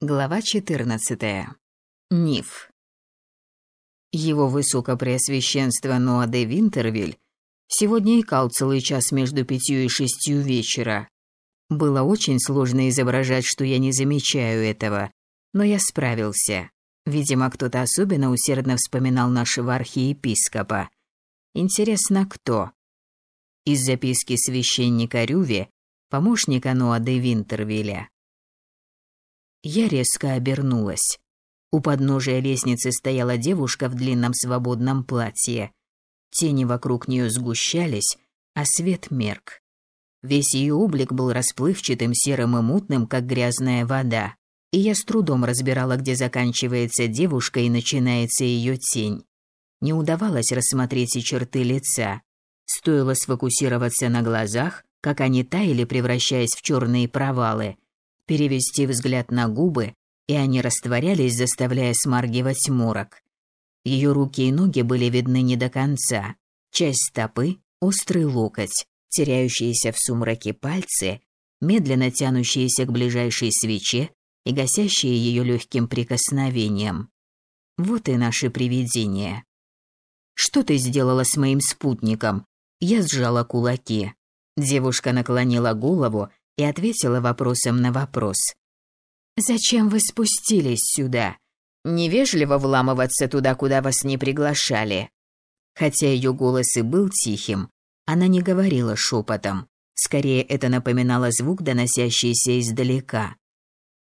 Глава 14. Ниф. Его высокопреосвященство Ноа де Винтервиль сегодня икал целый час между пятью и шестью вечера. Было очень сложно изображать, что я не замечаю этого, но я справился. Видимо, кто-то особенно усердно вспоминал нашего архиепископа. Интересно, кто? Из записки священника Рюви, помощника Ноа де Винтервилля. Я резко обернулась. У подножия лестницы стояла девушка в длинном свободном платье. Тени вокруг нее сгущались, а свет мерк. Весь ее облик был расплывчатым, серым и мутным, как грязная вода. И я с трудом разбирала, где заканчивается девушка и начинается ее тень. Не удавалось рассмотреть и черты лица. Стоило сфокусироваться на глазах, как они таяли, превращаясь в черные провалы – перевести взгляд на губы, и они растворялись, заставляя смаргивать морок. Ее руки и ноги были видны не до конца. Часть стопы, острый локоть, теряющиеся в сумраке пальцы, медленно тянущиеся к ближайшей свече и гасящие ее легким прикосновением. Вот и наше привидение. «Что ты сделала с моим спутником?» Я сжала кулаки. Девушка наклонила голову и ответила вопросом на вопрос. «Зачем вы спустились сюда? Невежливо вламываться туда, куда вас не приглашали». Хотя ее голос и был тихим, она не говорила шепотом. Скорее, это напоминало звук, доносящийся издалека.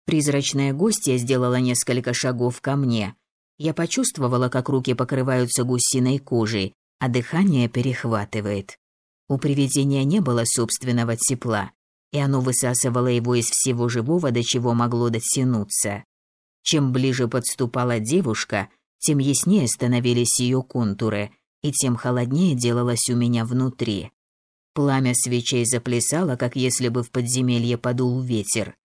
Призрачная гостья сделала несколько шагов ко мне. Я почувствовала, как руки покрываются гусиной кожей, а дыхание перехватывает. У привидения не было собственного тепла, и оно высасывало его из всего живого, до чего могло дотянуться. Чем ближе подступала девушка, тем яснее становились ее контуры, и тем холоднее делалось у меня внутри. Пламя свечей заплясало, как если бы в подземелье подул ветер.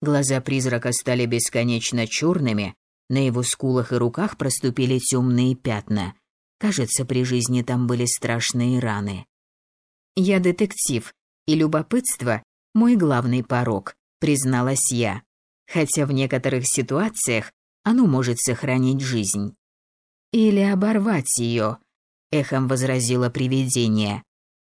Глаза призрака стали бесконечно черными, на его скулах и руках проступили темные пятна. Кажется, при жизни там были страшные раны. Я детектив, и любопытство мой главный порог, призналась я. Хотя в некоторых ситуациях оно может сохранить жизнь. Или оборвать ее, эхом возразило привидение.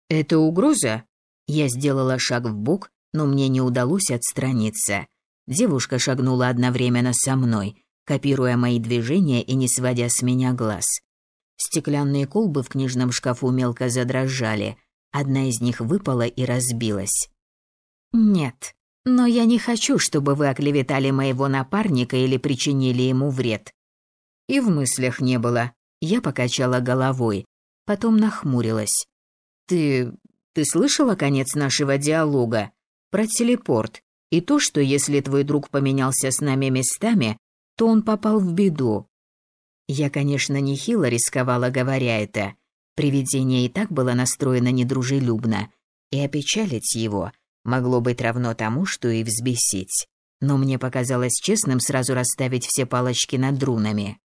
Это угроза? Я сделала шаг в бок, но мне не удалось отстраниться. Девушка шагнула одновременно со мной, копируя мои движения и не сводя с меня глаз. Стеклянные колбы в книжном шкафу мелко задрожали. Одна из них выпала и разбилась. «Нет, но я не хочу, чтобы вы оклеветали моего напарника или причинили ему вред». И в мыслях не было. Я покачала головой, потом нахмурилась. «Ты... ты слышала конец нашего диалога? Про телепорт и то, что если твой друг поменялся с нами местами, то он попал в беду». Я, конечно, нехило рисковала, говоря это. Привидение и так было настроено недружелюбно, и опечалить его — могло быть равно тому, что и взбесить. Но мне показалось честным сразу расставить все палочки над друнами.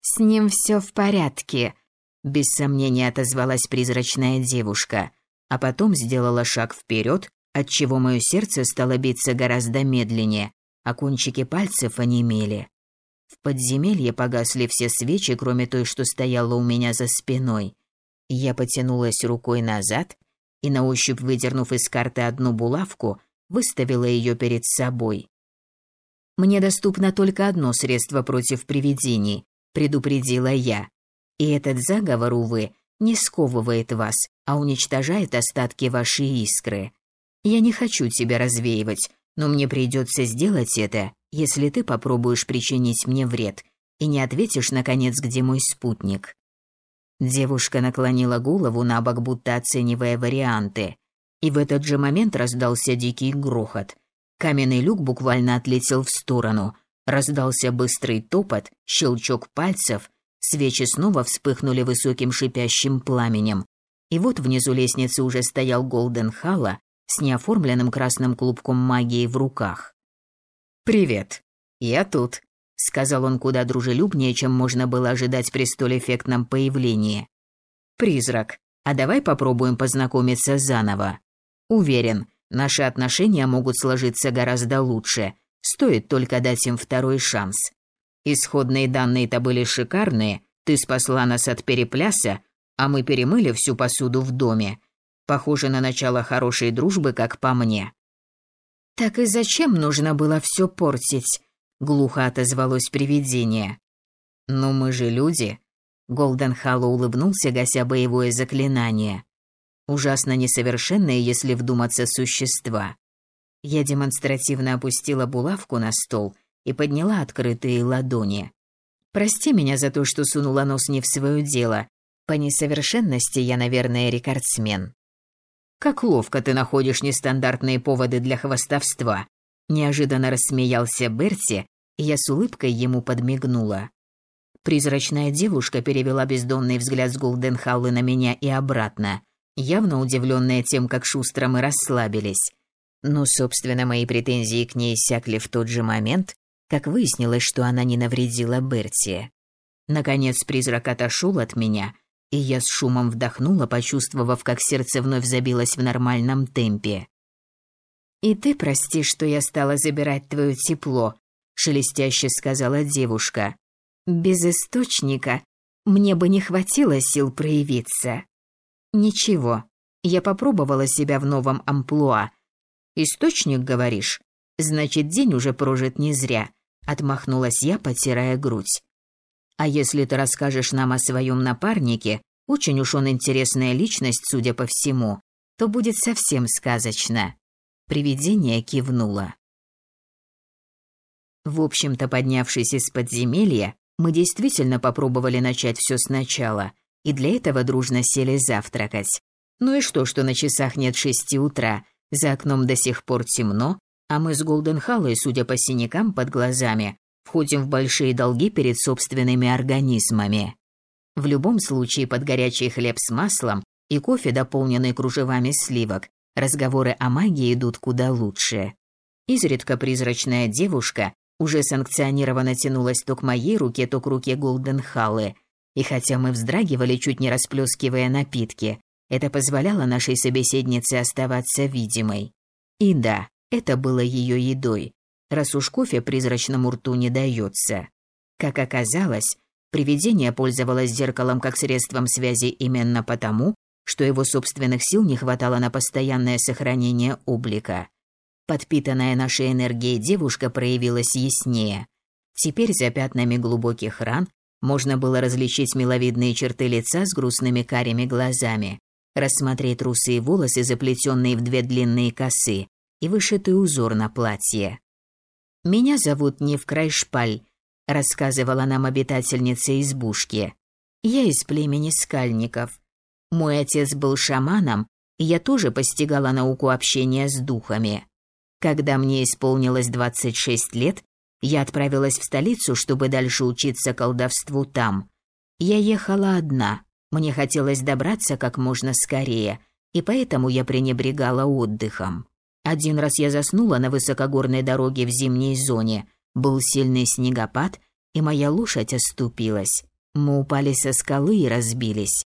«С ним все в порядке», — без сомнения отозвалась призрачная девушка, а потом сделала шаг вперед, отчего мое сердце стало биться гораздо медленнее, а кончики пальцев онемели. В подземелье погасли все свечи, кроме той, что стояла у меня за спиной. Я потянулась рукой назад и на ощупь выдернув из карты одну булавку, выставила ее перед собой. «Мне доступно только одно средство против привидений», — предупредила я. «И этот заговор, увы, не сковывает вас, а уничтожает остатки вашей искры. Я не хочу тебя развеивать, но мне придется сделать это, если ты попробуешь причинить мне вред и не ответишь, наконец, где мой спутник. Девушка наклонила голову на бок, будто оценивая варианты. И в этот же момент раздался дикий грохот. Каменный люк буквально отлетел в сторону. Раздался быстрый топот, щелчок пальцев. Свечи снова вспыхнули высоким шипящим пламенем. И вот внизу лестницы уже стоял Голден Халла с неоформленным красным клубком магии в руках. «Привет, я тут», сказал он куда дружелюбнее, чем можно было ожидать при столь эффектном появлении. Призрак, а давай попробуем познакомиться заново. Уверен, наши отношения могут сложиться гораздо лучше, Стоит только дать им второй шанс. Исходные данные-то были шикарные. Ты спасла нас от перепляса, а мы перемыли всю посуду в доме. Похоже на начало хорошей дружбы, как по мне. Так и зачем нужно было все портить? Глухо отозвалось привидение. Ну мы же люди. Голден Халло улыбнулся, гася боевое заклинание. Ужасно несовершенные, если вдуматься, существа. Я демонстративно опустила булавку на стол и подняла открытые ладони. Прости меня за то, что сунула нос не в свое дело. По несовершенности я, наверное, рекордсмен. Как ловко ты находишь нестандартные поводы для хвастовства. Неожиданно рассмеялся Берти, я с улыбкой ему подмигнула. Призрачная девушка перевела бездонный взгляд с Голденхаллы на меня и обратно, явно удивленная тем, как шустро мы расслабились. Но, собственно, мои претензии к ней иссякли в тот же момент, как выяснилось, что она не навредила Берти. Наконец призрак отошел от меня, и я с шумом вдохнула, почувствовав, как сердце вновь забилось в нормальном темпе. «И ты прости, что я стала забирать твое тепло», — шелестяще сказала девушка. «Без источника мне бы не хватило сил проявиться». «Ничего, я попробовала себя в новом амплуа. Источник, говоришь? Значит, день уже прожит не зря», — отмахнулась я, потирая грудь. А если ты расскажешь нам о своем напарнике, очень уж он интересная личность, судя по всему, то будет совсем сказочно. Привидение кивнуло. В общем-то, поднявшись из подземелья, мы действительно попробовали начать все сначала, и для этого дружно сели завтракать. Ну и что, что на часах нет шести утра, за окном до сих пор темно, а мы с Голденхаллой, судя по синякам под глазами, входим в большие долги перед собственными организмами. В любом случае под горячий хлеб с маслом и кофе, дополненный кружевами сливок, разговоры о магии идут куда лучше. Изредка призрачная девушка уже санкционированно тянулась то к моей руке, то к руке Голденхаллы, и хотя мы вздрагивали, чуть не расплескивая напитки, это позволяло нашей собеседнице оставаться видимой. И да, это было ее едой, раз уж кофе призрачному рту не дается. Как оказалось, привидение пользовалось зеркалом как средством связи именно потому, что его собственных сил не хватало на постоянное сохранение облика. Подпитанная нашей энергией девушка проявилась яснее. Теперь за пятнами глубоких ран можно было различить миловидные черты лица с грустными карими глазами, рассмотреть русые волосы, заплетенные в две длинные косы, и вышитый узор на платье. «Меня зовут Нев Крайшпаль», — рассказывала нам обитательница избушки. «Я из племени скальников. Мой отец был шаманом, и я тоже постигала науку общения с духами. Когда мне исполнилось 26 лет, я отправилась в столицу, чтобы дальше учиться колдовству там. Я ехала одна, мне хотелось добраться как можно скорее, и поэтому я пренебрегала отдыхом. Один раз я заснула на высокогорной дороге в зимней зоне. Был сильный снегопад, и моя лошадь оступилась. Мы упали со скалы и разбились.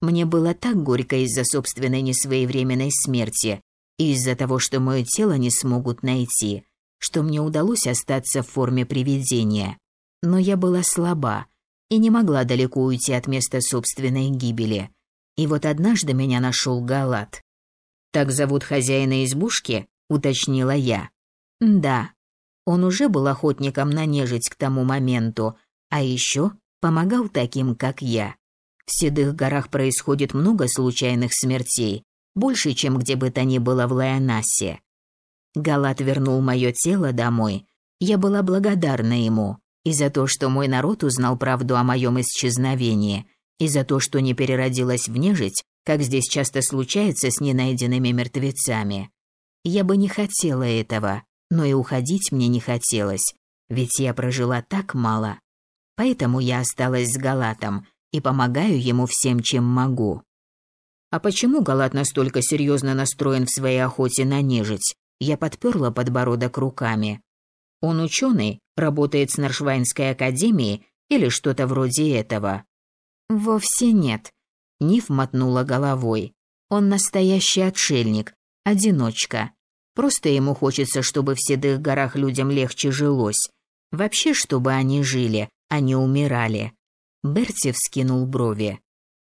Мне было так горько из-за собственной несвоевременной смерти из-за того, что мое тело не смогут найти, что мне удалось остаться в форме привидения. Но я была слаба и не могла далеко уйти от места собственной гибели. И вот однажды меня нашел Галат. «Так зовут хозяина избушки?» – уточнила я. «Да. Он уже был охотником на нежить к тому моменту, а еще помогал таким, как я. В Седых горах происходит много случайных смертей, больше, чем где бы то ни было в Лайонасе. Галат вернул мое тело домой. Я была благодарна ему и за то, что мой народ узнал правду о моем исчезновении, и за то, что не переродилась в нежить, как здесь часто случается с ненайденными мертвецами. Я бы не хотела этого, но и уходить мне не хотелось, ведь я прожила так мало. Поэтому я осталась с Галатом и помогаю ему всем, чем могу. А почему Галат настолько серьезно настроен в своей охоте на нежить? Я подперла подбородок руками. Он ученый, работает с Наршвайнской академией или что-то вроде этого. Вовсе нет. Ниф мотнула головой. Он настоящий отшельник, одиночка. Просто ему хочется, чтобы в седых горах людям легче жилось. Вообще, чтобы они жили, а не умирали. Берти вскинул брови.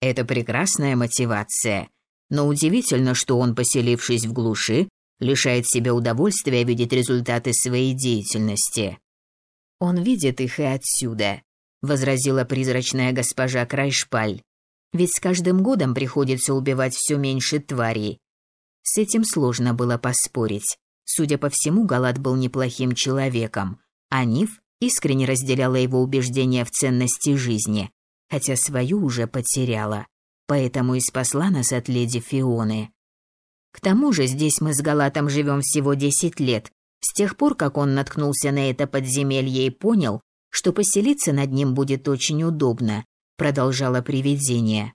Это прекрасная мотивация. Но удивительно, что он, поселившись в глуши, лишает себя удовольствия видеть результаты своей деятельности. Он видит их и отсюда, возразила призрачная госпожа Крайшпаль. Ведь с каждым годом приходится убивать все меньше тварей. С этим сложно было поспорить. Судя по всему, Галат был неплохим человеком, а Ниф искренне разделяла его убеждения в ценности жизни, хотя свою уже потеряла. Поэтому и спасла нас от леди Фионы. К тому же здесь мы с Галатом живем всего десять лет, с тех пор, как он наткнулся на это подземелье и понял, что поселиться над ним будет очень удобно, продолжало привидение.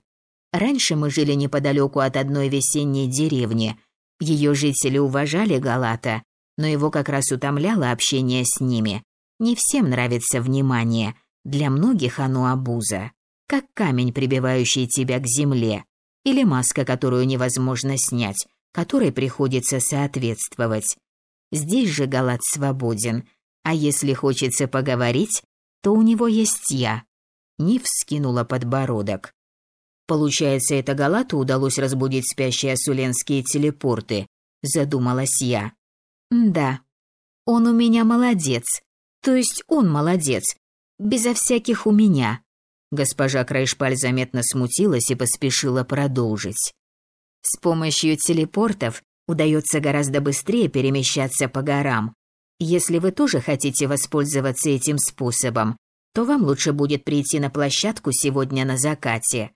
Раньше мы жили неподалеку от одной весенней деревни. Ее жители уважали Галата, но его как раз утомляло общение с ними. Не всем нравится внимание, для многих оно обуза, как камень, прибивающий тебя к земле, или маска, которую невозможно снять, которой приходится соответствовать. Здесь же Галат свободен, а если хочется поговорить, то у него есть я. Нив скинула подбородок. Получается, это Галату удалось разбудить спящие асуленские телепорты, задумалась я. Да. Он у меня молодец. То есть он молодец. Безо всяких у меня. Госпожа Крайшпаль заметно смутилась и поспешила продолжить. С помощью телепортов удается гораздо быстрее перемещаться по горам. Если вы тоже хотите воспользоваться этим способом, то вам лучше будет прийти на площадку сегодня на закате.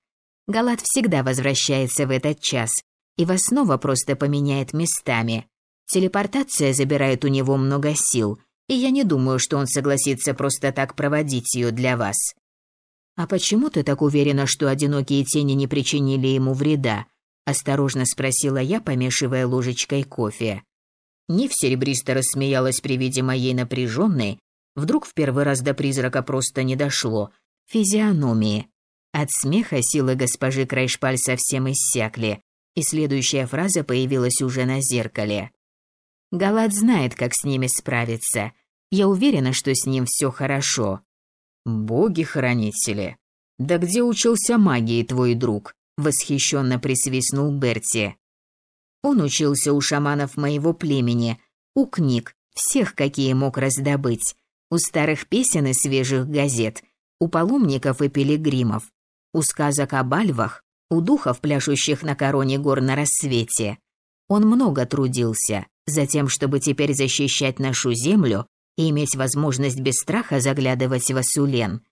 Галат всегда возвращается в этот час, и вас снова просто поменяет местами. Телепортация забирает у него много сил, и я не думаю, что он согласится просто так проводить ее для вас. А почему ты так уверена, что одинокие тени не причинили ему вреда? осторожно спросила я, помешивая ложечкой кофе. Нив серебристо рассмеялась при виде моей напряженной, вдруг в первый раз до призрака просто не дошло, физиономии. От смеха силы госпожи Крайшпаль совсем иссякли, и следующая фраза появилась уже на зеркале. Галат знает, как с ними справиться. Я уверена, что с ним все хорошо. Боги-хранители. Да где учился магии твой друг? восхищенно присвистнул Берти. Он учился у шаманов моего племени, у книг, всех, какие мог раздобыть, у старых песен и свежих газет, у паломников и пилигримов, у сказок о бальвах, у духов, пляшущих на короне гор на рассвете. Он много трудился, затем, чтобы теперь защищать нашу землю и иметь возможность без страха заглядывать в Асулен.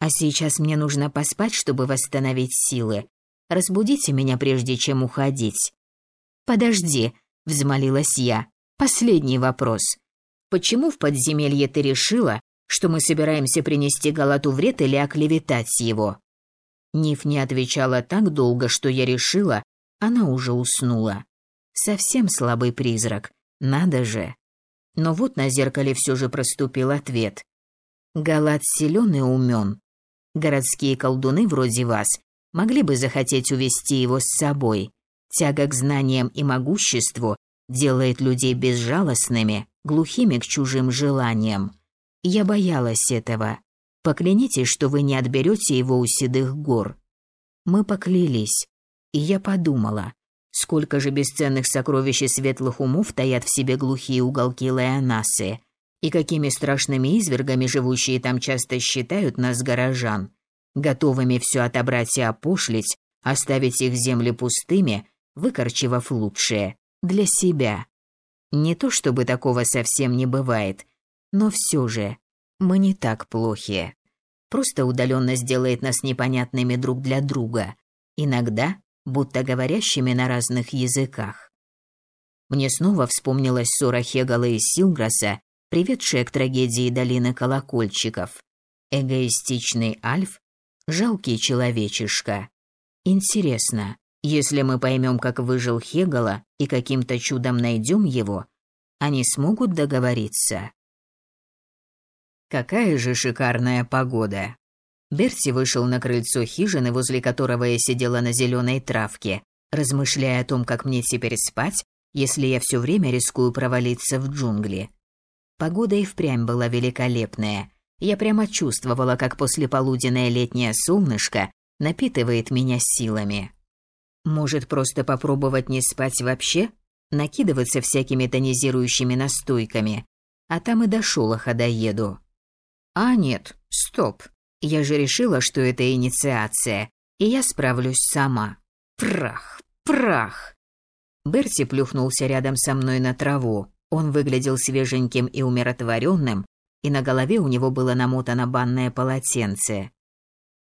А сейчас мне нужно поспать, чтобы восстановить силы. Разбудите меня, прежде чем уходить». «Подожди», — взмолилась я. «Последний вопрос. Почему в подземелье ты решила, что мы собираемся принести Галату вред или оклеветать его?» Ниф не отвечала так долго, что я решила, она уже уснула. Совсем слабый призрак, надо же. Но вот на зеркале все же проступил ответ. Галат силен и умен. Городские колдуны вроде вас могли бы захотеть увести его с собой. Тяга к знаниям и могуществу делает людей безжалостными, глухими к чужим желаниям. Я боялась этого. Поклянитесь, что вы не отберете его у седых гор. Мы поклялись. И я подумала, сколько же бесценных сокровищ и светлых умов таят в себе глухие уголки Леонасы, и какими страшными извергами живущие там часто считают нас горожан готовыми все отобрать и опошлить, оставить их земли пустыми, выкорчевав лучшее для себя. Не то чтобы такого совсем не бывает, но все же мы не так плохи. Просто удаленность делает нас непонятными друг для друга, иногда будто говорящими на разных языках. Мне снова вспомнилась ссора Хегала и Силграса, приведшая к трагедии долины колокольчиков. Эгоистичный Альф Жалкий человечишка. Интересно, если мы поймем, как выжил Хегала и каким-то чудом найдем его, они смогут договориться. Какая же шикарная погода. Берти вышел на крыльцо хижины, возле которого я сидела на зеленой травке, размышляя о том, как мне теперь спать, если я все время рискую провалиться в джунгли. Погода и впрямь была великолепная. Я прямо чувствовала, как послеполуденное летнее солнышко напитывает меня силами. Может, просто попробовать не спать вообще? Накидываться всякими тонизирующими настойками, а там и до шолоха доеду. А нет, стоп. Я же решила, что это инициация, и я справлюсь сама. Прах, прах. Берти плюхнулся рядом со мной на траву. Он выглядел свеженьким и умиротворенным, и на голове у него было намотано банное полотенце.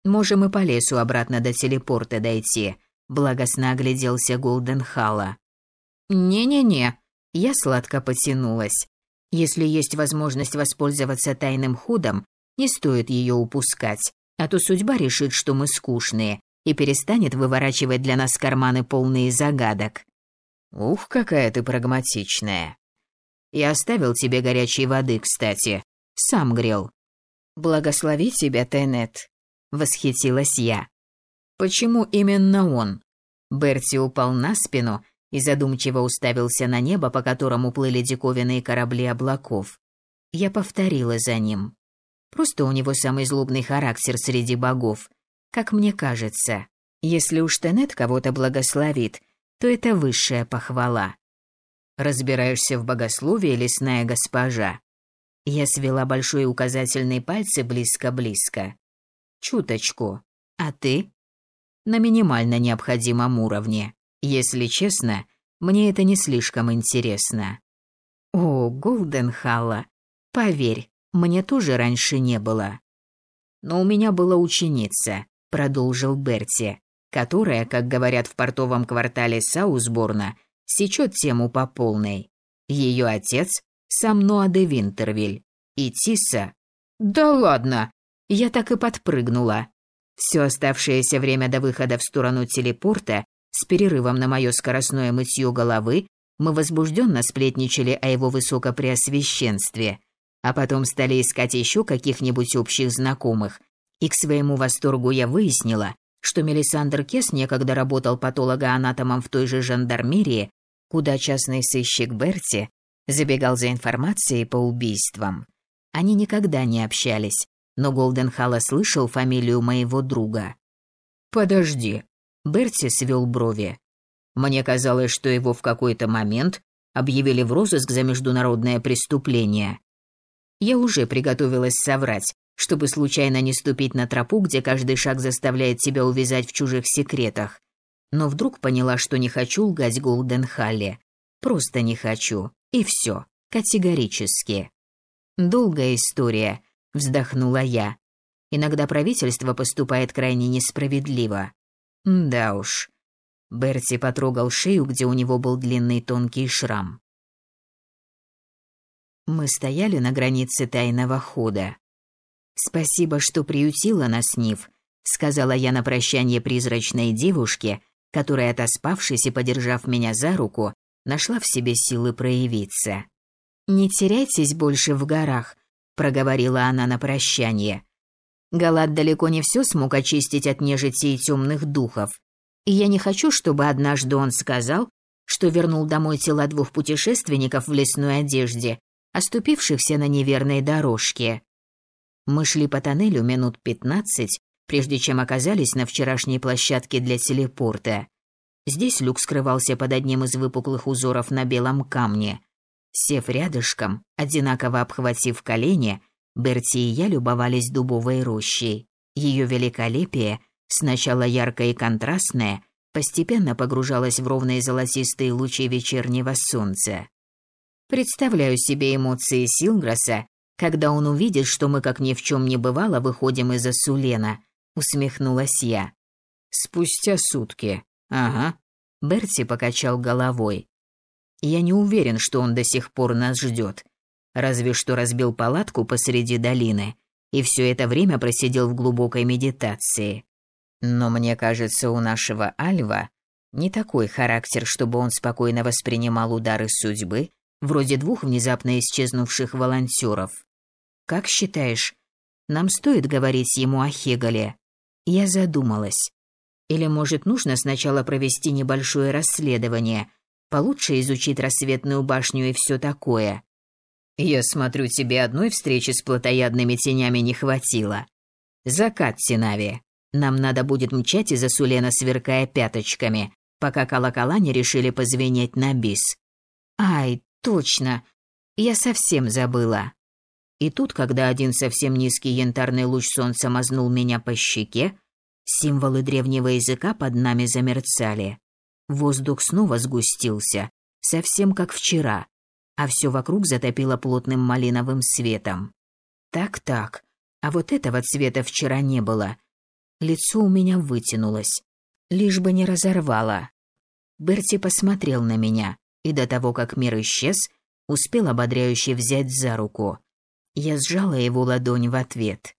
Можем и по лесу обратно до телепорта дойти. Благостно огляделся Голденхала. Не-не-не, я сладко потянулась. Если есть возможность воспользоваться тайным ходом, не стоит ее упускать, а то судьба решит, что мы скучные, и перестанет выворачивать для нас карманы полные загадок. Ух, какая ты прагматичная. Я оставил тебе горячей воды, кстати. Сам грел. Благослови тебя, Тенет, восхитилась я. Почему именно он? Берти упал на спину и задумчиво уставился на небо, по которому плыли диковинные корабли облаков. Я повторила за ним. Просто у него самый злобный характер среди богов, как мне кажется. Если уж Тенет кого-то благословит, то это высшая похвала. Разбираешься в богословии, лесная госпожа? Я свела большой указательный пальцы близко-близко. Чуточку. А ты? На минимально необходимом уровне. Если честно, мне это не слишком интересно. О, Голденхалла, поверь, мне тоже раньше не было. Но у меня была ученица, продолжил Берти, которая, как говорят в портовом квартале Саусборна, сечет тему по полной. Ее отец сам Ноа де Винтервиль. И Тисса... Да ладно! Я так и подпрыгнула. Все оставшееся время до выхода в сторону телепорта, с перерывом на мое скоростное мытье головы, мы возбужденно сплетничали о его высокопреосвященстве, а потом стали искать еще каких-нибудь общих знакомых. И к своему восторгу я выяснила, что Мелисандр Кес некогда работал патологоанатомом в той же жандармерии, куда частный сыщик Берти забегал за информацией по убийствам. Они никогда не общались, но Голденхалла слышал фамилию моего друга. «Подожди», — Берти свел брови. «Мне казалось, что его в какой-то момент объявили в розыск за международное преступление. Я уже приготовилась соврать, чтобы случайно не ступить на тропу, где каждый шаг заставляет тебя увязать в чужих секретах. Но вдруг поняла, что не хочу лгать Голденхалле. Просто не хочу. И все. Категорически. Долгая история, вздохнула я. Иногда правительство поступает крайне несправедливо. Да уж. Берти потрогал шею, где у него был длинный тонкий шрам. Мы стояли на границе тайного хода. «Спасибо, что приютила нас, Нив», — сказала я на прощание призрачной девушке, которая, отоспавшись и подержав меня за руку, нашла в себе силы проявиться. «Не теряйтесь больше в горах», — проговорила она на прощание. Галат далеко не все смог очистить от нежити и темных духов. И я не хочу, чтобы однажды он сказал, что вернул домой тела двух путешественников в лесной одежде, оступившихся на неверной дорожке. Мы шли по тоннелю минут пятнадцать, прежде чем оказались на вчерашней площадке для телепорта. Здесь люк скрывался под одним из выпуклых узоров на белом камне. Сев рядышком, одинаково обхватив колени, Берти и я любовались дубовой рощей. Ее великолепие, сначала яркое и контрастное, постепенно погружалось в ровные золотистые лучи вечернего солнца. Представляю себе эмоции Силграса, когда он увидит, что мы, как ни в чем не бывало, выходим из-за Сулена, усмехнулась я. Спустя сутки, Ага. Берти покачал головой. Я не уверен, что он до сих пор нас ждет. Разве что разбил палатку посреди долины и все это время просидел в глубокой медитации. Но мне кажется, у нашего Альва не такой характер, чтобы он спокойно воспринимал удары судьбы, вроде двух внезапно исчезнувших волонтеров. Как считаешь, нам стоит говорить ему о Хегале? Я задумалась. Или, может, нужно сначала провести небольшое расследование, Получше изучить рассветную башню и все такое. Я смотрю, тебе одной встречи с плотоядными тенями не хватило. Закат, Синави. Нам надо будет мчать из-за Сулена, сверкая пяточками, пока колокола не решили позвенеть на бис. Ай, точно. Я совсем забыла. И тут, когда один совсем низкий янтарный луч солнца мазнул меня по щеке, символы древнего языка под нами замерцали. Воздух снова сгустился, совсем как вчера, а все вокруг затопило плотным малиновым светом. Так-так, а вот этого цвета вчера не было. Лицо у меня вытянулось, лишь бы не разорвало. Берти посмотрел на меня, и до того, как мир исчез, успел ободряюще взять за руку. Я сжала его ладонь в ответ.